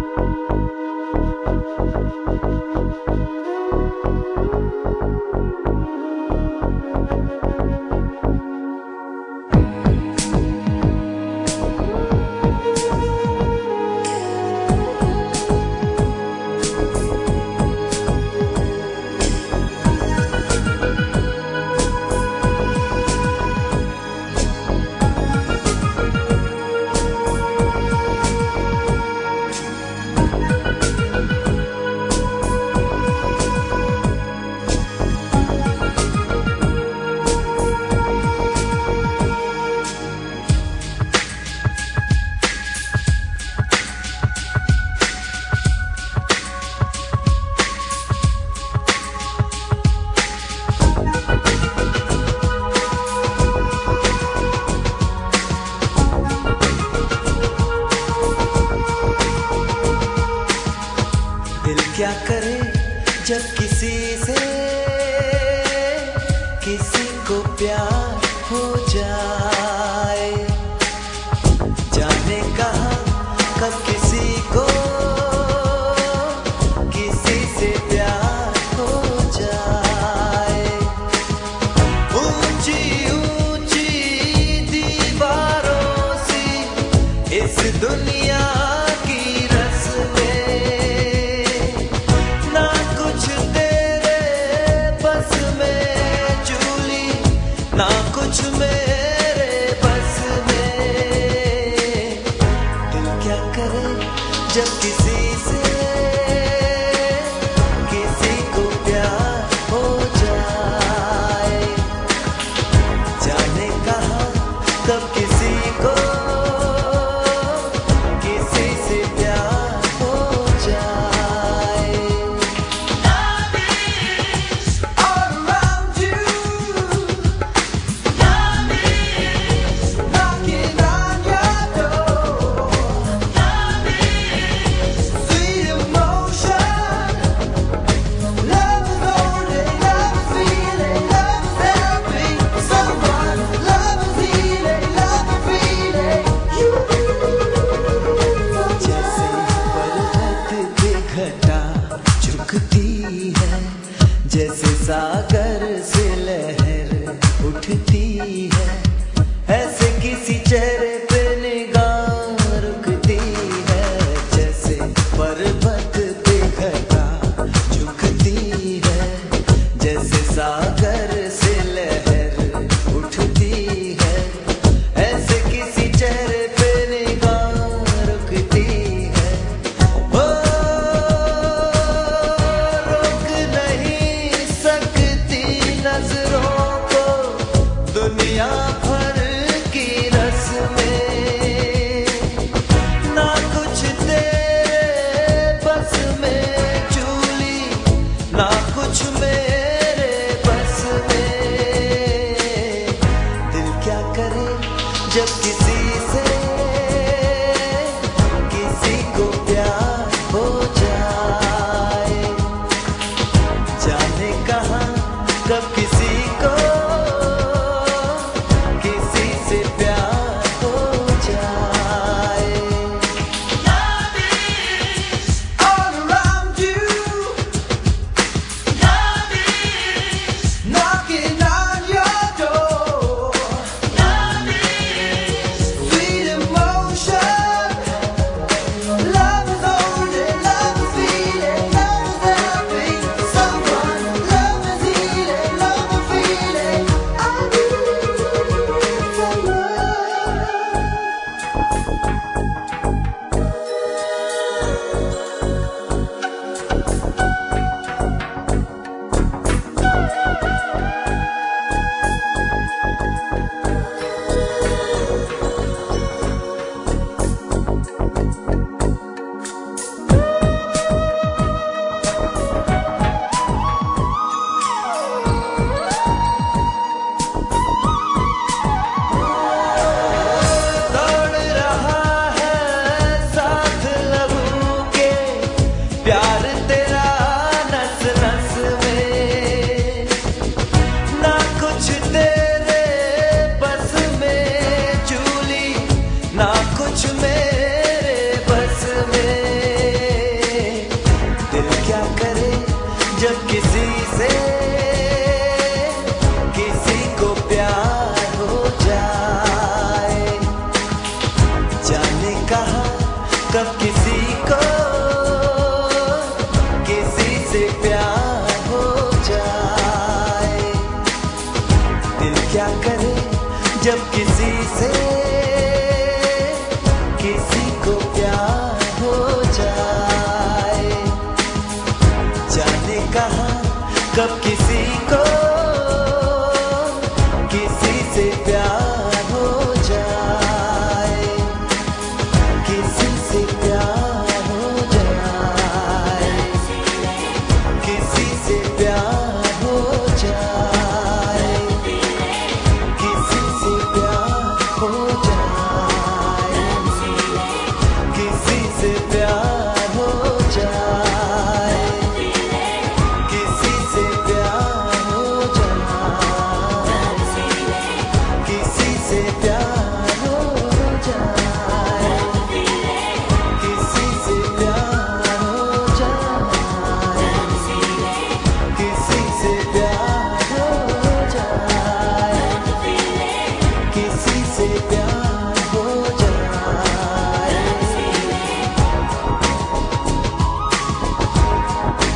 Thank you. क्या करे जब किसी से किसी को प्यार हो जाए? जाने कहा कब किसी को किसी से प्यार हो जाए? ऊँची ऊँची दीवारों से इस दुनिया ना कुछ मेरे yeah. कब किसी